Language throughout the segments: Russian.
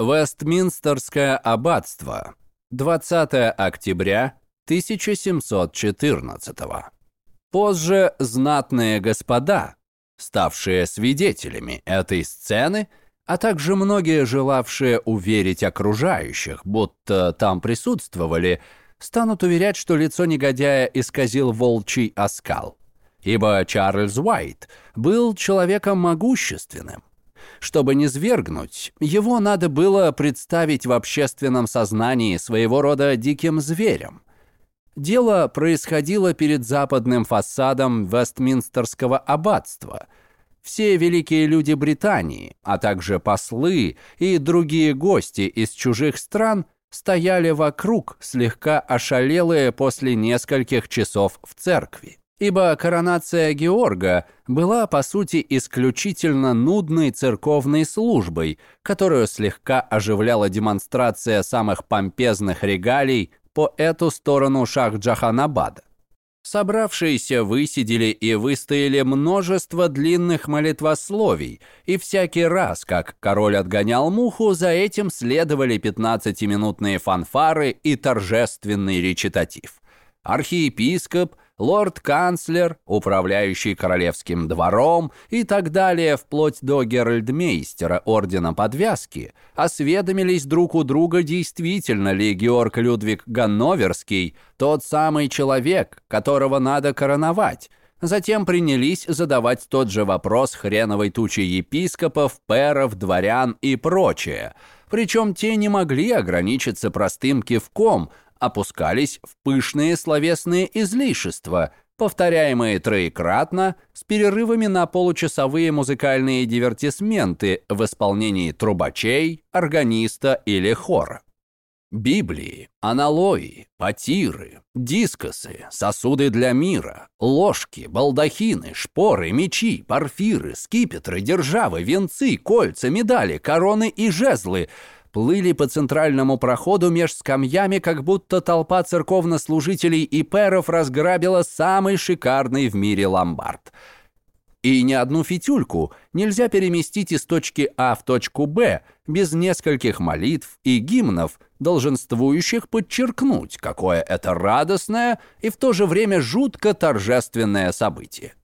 Вестминстерское аббатство. 20 октября 1714 Позже знатные господа, ставшие свидетелями этой сцены, а также многие желавшие уверить окружающих, будто там присутствовали, станут уверять, что лицо негодяя исказил волчий оскал. Ибо Чарльз Уайт был человеком могущественным. Чтобы не свергнуть, его надо было представить в общественном сознании своего рода диким зверем. Дело происходило перед западным фасадом Вестминстерского аббатства. Все великие люди Британии, а также послы и другие гости из чужих стран стояли вокруг, слегка ошалелые после нескольких часов в церкви ибо коронация Георга была, по сути, исключительно нудной церковной службой, которую слегка оживляла демонстрация самых помпезных регалий по эту сторону Шах-Джаханабада. Собравшиеся высидели и выстояли множество длинных молитвословий, и всякий раз, как король отгонял муху, за этим следовали 15-минутные фанфары и торжественный речитатив. Архиепископ – лорд-канцлер, управляющий королевским двором и так далее, вплоть до геральдмейстера ордена подвязки, осведомились друг у друга, действительно ли Георг Людвиг Ганноверский тот самый человек, которого надо короновать, Затем принялись задавать тот же вопрос хреновой тучи епископов, пэров, дворян и прочее. Причем те не могли ограничиться простым кивком, опускались в пышные словесные излишества, повторяемые троекратно, с перерывами на получасовые музыкальные дивертисменты в исполнении трубачей, органиста или хора. Библии, аналои, потиры, дискосы, сосуды для мира, ложки, балдахины, шпоры, мечи, парфиры, скипетры, державы, венцы, кольца, медали, короны и жезлы — плыли по центральному проходу меж скамьями, как будто толпа церковнослужителей и перов разграбила самый шикарный в мире ломбард. И ни одну фитюльку нельзя переместить из точки А в точку Б без нескольких молитв и гимнов, долженствующих подчеркнуть, какое это радостное и в то же время жутко торжественное событие.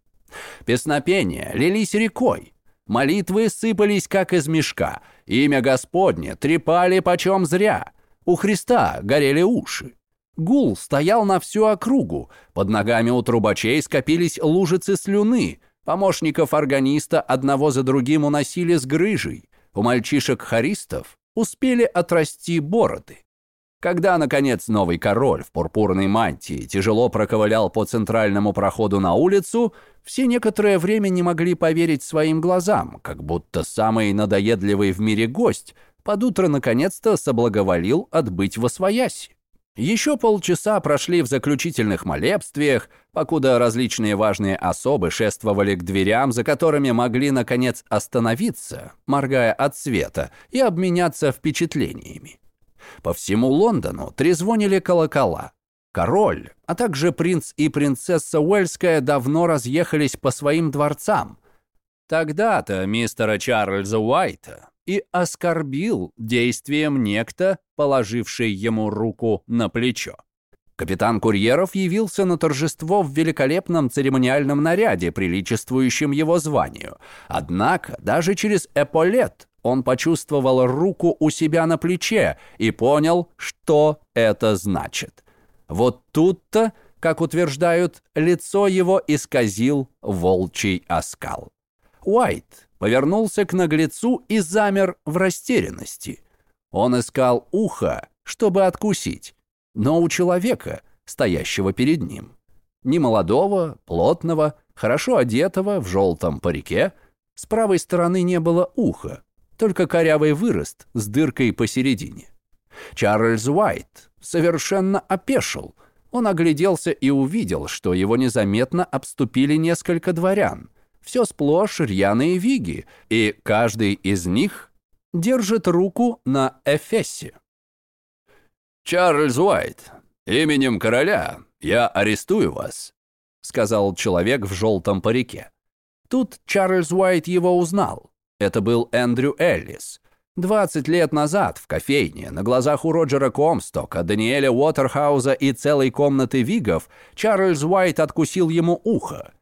Песнопения лились рекой, молитвы сыпались как из мешка – Имя Господне трепали почем зря. У Христа горели уши. Гул стоял на всю округу. Под ногами у трубачей скопились лужицы слюны. Помощников органиста одного за другим уносили с грыжей. У мальчишек-хористов успели отрасти бороды. Когда, наконец, новый король в пурпурной мантии тяжело проковылял по центральному проходу на улицу, все некоторое время не могли поверить своим глазам, как будто самый надоедливый в мире гость под утро наконец-то соблаговолил отбыть во свояси. Еще полчаса прошли в заключительных молебствиях, покуда различные важные особы шествовали к дверям, за которыми могли, наконец, остановиться, моргая от света, и обменяться впечатлениями. По всему Лондону трезвонили колокола. Король, а также принц и принцесса Уэльская давно разъехались по своим дворцам. Тогда-то мистера Чарльза Уайта и оскорбил действием некто, положивший ему руку на плечо. Капитан Курьеров явился на торжество в великолепном церемониальном наряде, приличествующем его званию. Однако даже через эполет он почувствовал руку у себя на плече и понял, что это значит. Вот тут-то, как утверждают, лицо его исказил волчий оскал. Уайт повернулся к наглецу и замер в растерянности. Он искал ухо, чтобы откусить, но у человека, стоящего перед ним, немолодого, плотного, хорошо одетого в желтом парике, с правой стороны не было уха, только корявый вырост с дыркой посередине. Чарльз Уайт совершенно опешил. Он огляделся и увидел, что его незаметно обступили несколько дворян. Все сплошь рьяные виги, и каждый из них держит руку на Эфесе. «Чарльз Уайт, именем короля я арестую вас», сказал человек в желтом парике. Тут Чарльз Уайт его узнал. Это был Эндрю Эллис. 20 лет назад в кофейне на глазах у Роджера Комстока, Даниэля Уотерхауза и целой комнаты Вигов Чарльз Уайт откусил ему ухо.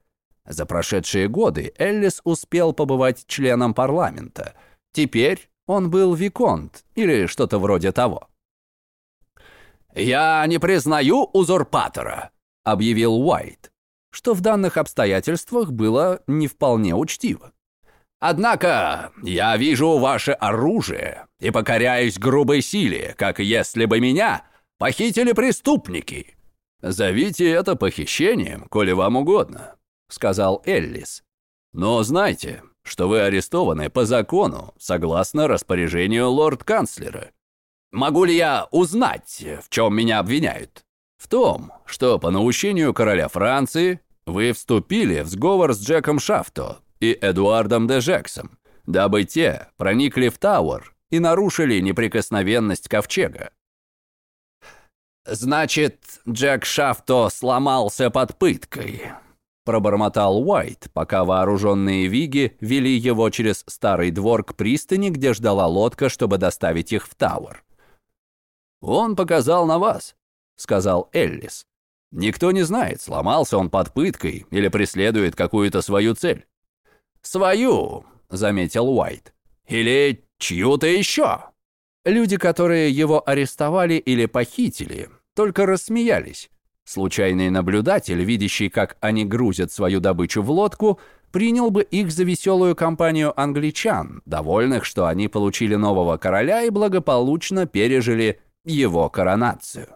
За прошедшие годы Эллис успел побывать членом парламента. Теперь он был виконт или что-то вроде того. «Я не признаю узурпатора», — объявил Уайт, что в данных обстоятельствах было не вполне учтиво. «Однако я вижу ваше оружие и покоряюсь грубой силе, как если бы меня похитили преступники». «Зовите это похищением, коли вам угодно», — сказал Эллис. «Но знайте, что вы арестованы по закону, согласно распоряжению лорд-канцлера. Могу ли я узнать, в чем меня обвиняют? В том, что по наущению короля Франции вы вступили в сговор с Джеком Шафто и Эдуардом де Жексом, дабы те проникли в Тауэр и нарушили неприкосновенность ковчега. «Значит, Джек Шафто сломался под пыткой», пробормотал Уайт, пока вооруженные виги вели его через старый двор к пристани, где ждала лодка, чтобы доставить их в Тауэр. «Он показал на вас», — сказал Эллис. «Никто не знает, сломался он под пыткой или преследует какую-то свою цель». «Свою», — заметил Уайт. «Или чью-то еще». Люди, которые его арестовали или похитили, только рассмеялись. Случайный наблюдатель, видящий, как они грузят свою добычу в лодку, принял бы их за веселую компанию англичан, довольных, что они получили нового короля и благополучно пережили его коронацию.